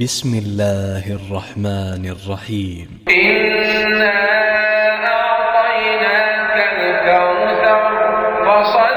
بسم الله الرحمن الرحيم. إنا أعطيناك الكوثر فصل